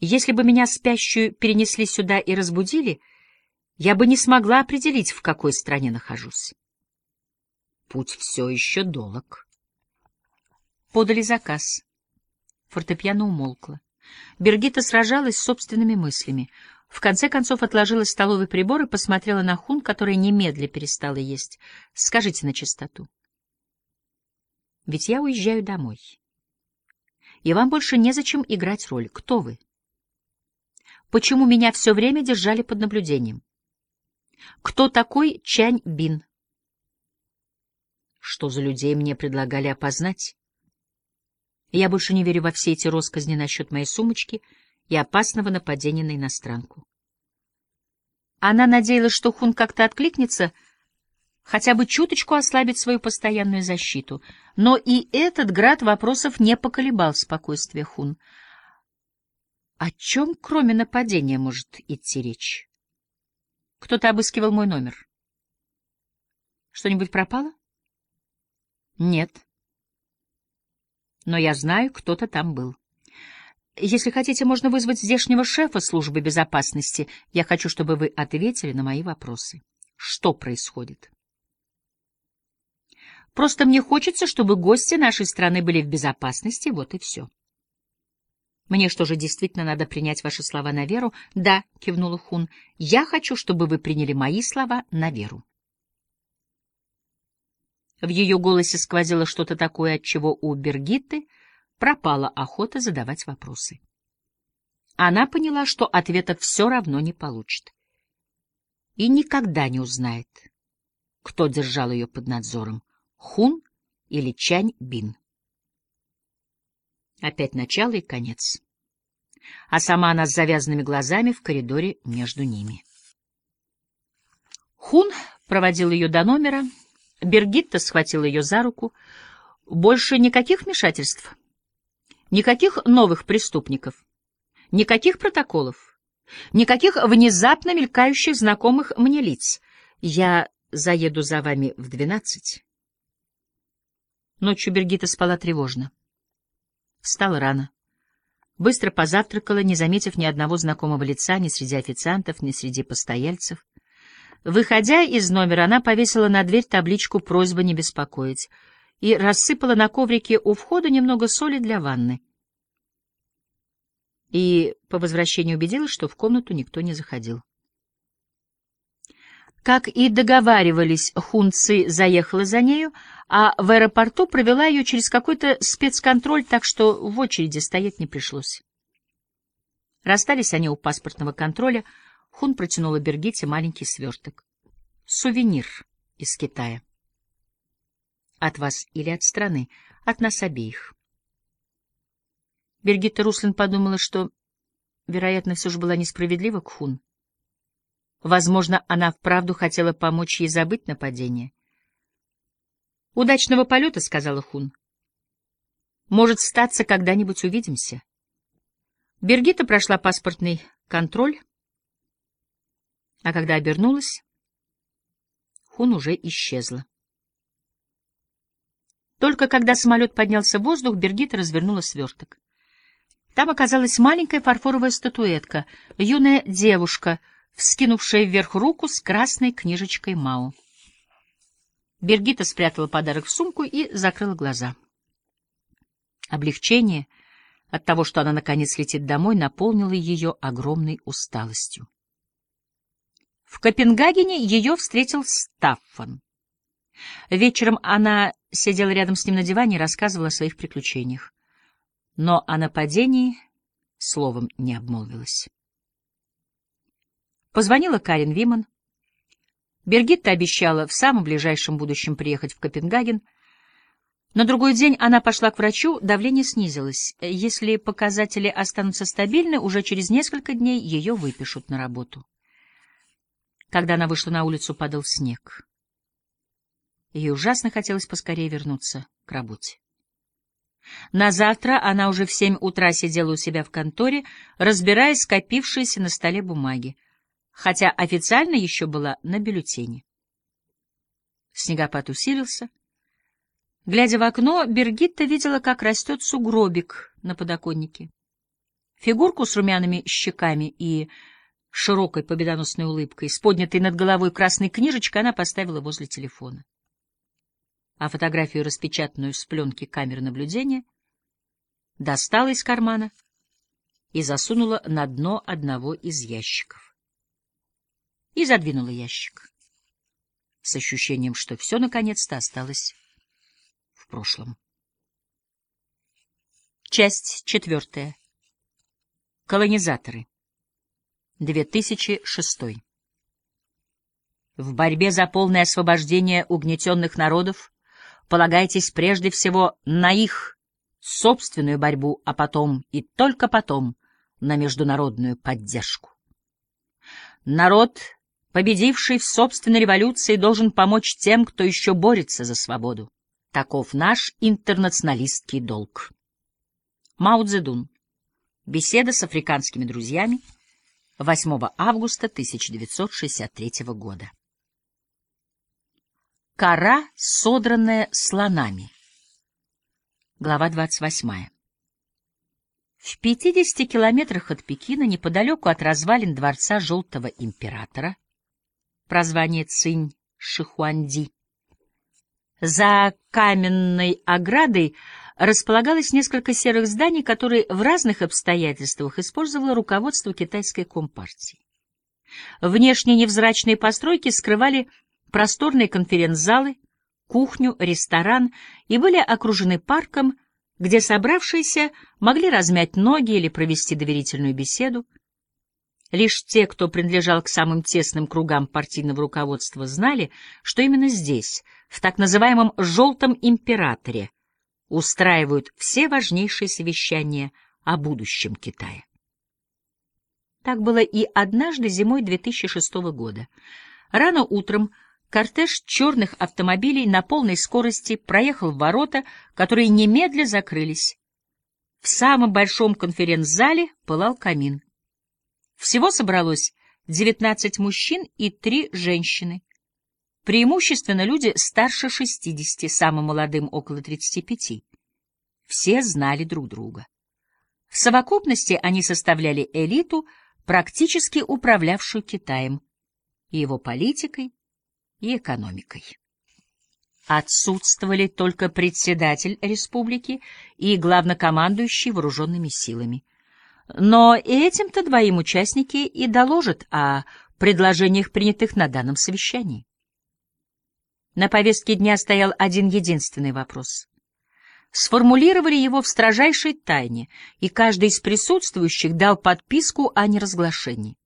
Если бы меня спящую перенесли сюда и разбудили, я бы не смогла определить, в какой стране нахожусь. Путь все еще долг. Подали заказ. Фортепиано умолкло. Бергита сражалась с собственными мыслями. В конце концов отложила столовый прибор и посмотрела на Хун, которая немедля перестала есть. «Скажите на чистоту. Ведь я уезжаю домой. И вам больше незачем играть роль. Кто вы? Почему меня все время держали под наблюдением? Кто такой Чань Бин? Что за людей мне предлагали опознать? Я больше не верю во все эти россказни насчет моей сумочки и опасного нападения на иностранку. Она надеялась, что Хун как-то откликнется, хотя бы чуточку ослабить свою постоянную защиту. Но и этот град вопросов не поколебал спокойствие Хун. О чем, кроме нападения, может идти речь? Кто-то обыскивал мой номер. Что-нибудь пропало? Нет но я знаю, кто-то там был. Если хотите, можно вызвать здешнего шефа службы безопасности. Я хочу, чтобы вы ответили на мои вопросы. Что происходит? Просто мне хочется, чтобы гости нашей страны были в безопасности, вот и все. Мне что же, действительно надо принять ваши слова на веру? Да, кивнула Хун. Я хочу, чтобы вы приняли мои слова на веру. В ее голосе сквозило что-то такое, от чего у Бергитты пропала охота задавать вопросы. Она поняла, что ответа все равно не получит. И никогда не узнает, кто держал ее под надзором — Хун или Чань Бин. Опять начало и конец. А сама она с завязанными глазами в коридоре между ними. Хун проводил ее до номера — Бергитта схватила ее за руку. Больше никаких вмешательств, никаких новых преступников, никаких протоколов, никаких внезапно мелькающих знакомых мне лиц. Я заеду за вами в двенадцать. Ночью Бергита спала тревожно. Встала рано. Быстро позавтракала, не заметив ни одного знакомого лица ни среди официантов, ни среди постояльцев — Выходя из номера, она повесила на дверь табличку «Просьба не беспокоить» и рассыпала на коврике у входа немного соли для ванны. И по возвращении убедилась, что в комнату никто не заходил. Как и договаривались, Хунци заехала за нею, а в аэропорту провела ее через какой-то спецконтроль, так что в очереди стоять не пришлось. Расстались они у паспортного контроля — Хун протянула Бергите маленький сверток. Сувенир из Китая. От вас или от страны? От нас обеих. Бергитта Руслин подумала, что, вероятно, все же была несправедлива к Хун. Возможно, она вправду хотела помочь ей забыть нападение. «Удачного полета», — сказала Хун. «Может, статься, когда-нибудь увидимся». Бергита прошла паспортный контроль, а когда обернулась, Хун уже исчезла. Только когда самолет поднялся в воздух, Бергита развернула сверток. Там оказалась маленькая фарфоровая статуэтка, юная девушка, вскинувшая вверх руку с красной книжечкой Мао. Бергита спрятала подарок в сумку и закрыла глаза. Облегчение от того, что она наконец летит домой, наполнило ее огромной усталостью. В Копенгагене ее встретил Стаффан. Вечером она сидела рядом с ним на диване и рассказывала о своих приключениях. Но о нападении словом не обмолвилась. Позвонила Карен Виман. Бергитта обещала в самом ближайшем будущем приехать в Копенгаген. На другой день она пошла к врачу, давление снизилось. Если показатели останутся стабильны, уже через несколько дней ее выпишут на работу. Когда она вышла на улицу, падал снег. Ей ужасно хотелось поскорее вернуться к работе. На завтра она уже в семь утра сидела у себя в конторе, разбирая скопившиеся на столе бумаги, хотя официально еще была на бюллетене. Снегопад усилился. Глядя в окно, Бергитта видела, как растет сугробик на подоконнике. Фигурку с румяными щеками и широкой победоносной улыбкой, с поднятой над головой красной книжечкой, она поставила возле телефона. А фотографию, распечатанную с пленки камеры наблюдения, достала из кармана и засунула на дно одного из ящиков. И задвинула ящик с ощущением, что все наконец-то осталось в прошлом. Часть четвертая. Колонизаторы. 2006. В борьбе за полное освобождение угнетенных народов полагайтесь прежде всего на их собственную борьбу, а потом и только потом на международную поддержку. Народ, победивший в собственной революции, должен помочь тем, кто еще борется за свободу. Таков наш интернационалистский долг. Мао Цзэдун. Беседа с африканскими друзьями 8 августа 1963 года. Кора, содранная слонами. Глава 28. В 50 километрах от Пекина, неподалеку от развалин дворца Желтого Императора, прозвание Цинь Шихуанди, за каменной оградой располагалось несколько серых зданий, которые в разных обстоятельствах использовало руководство китайской компартии. Внешние невзрачные постройки скрывали просторные конференц-залы, кухню, ресторан и были окружены парком, где собравшиеся могли размять ноги или провести доверительную беседу. Лишь те, кто принадлежал к самым тесным кругам партийного руководства, знали, что именно здесь, в так называемом «желтом императоре», устраивают все важнейшие совещания о будущем Китая. Так было и однажды зимой 2006 года. Рано утром кортеж черных автомобилей на полной скорости проехал в ворота, которые немедля закрылись. В самом большом конференц-зале пылал камин. Всего собралось 19 мужчин и 3 женщины. Преимущественно люди старше 60, самым молодым около 35. Все знали друг друга. В совокупности они составляли элиту, практически управлявшую Китаем, и его политикой, и экономикой. Отсутствовали только председатель республики и главнокомандующий вооруженными силами. Но этим-то двоим участники и доложат о предложениях, принятых на данном совещании. На повестке дня стоял один единственный вопрос. Сформулировали его в строжайшей тайне, и каждый из присутствующих дал подписку о неразглашении.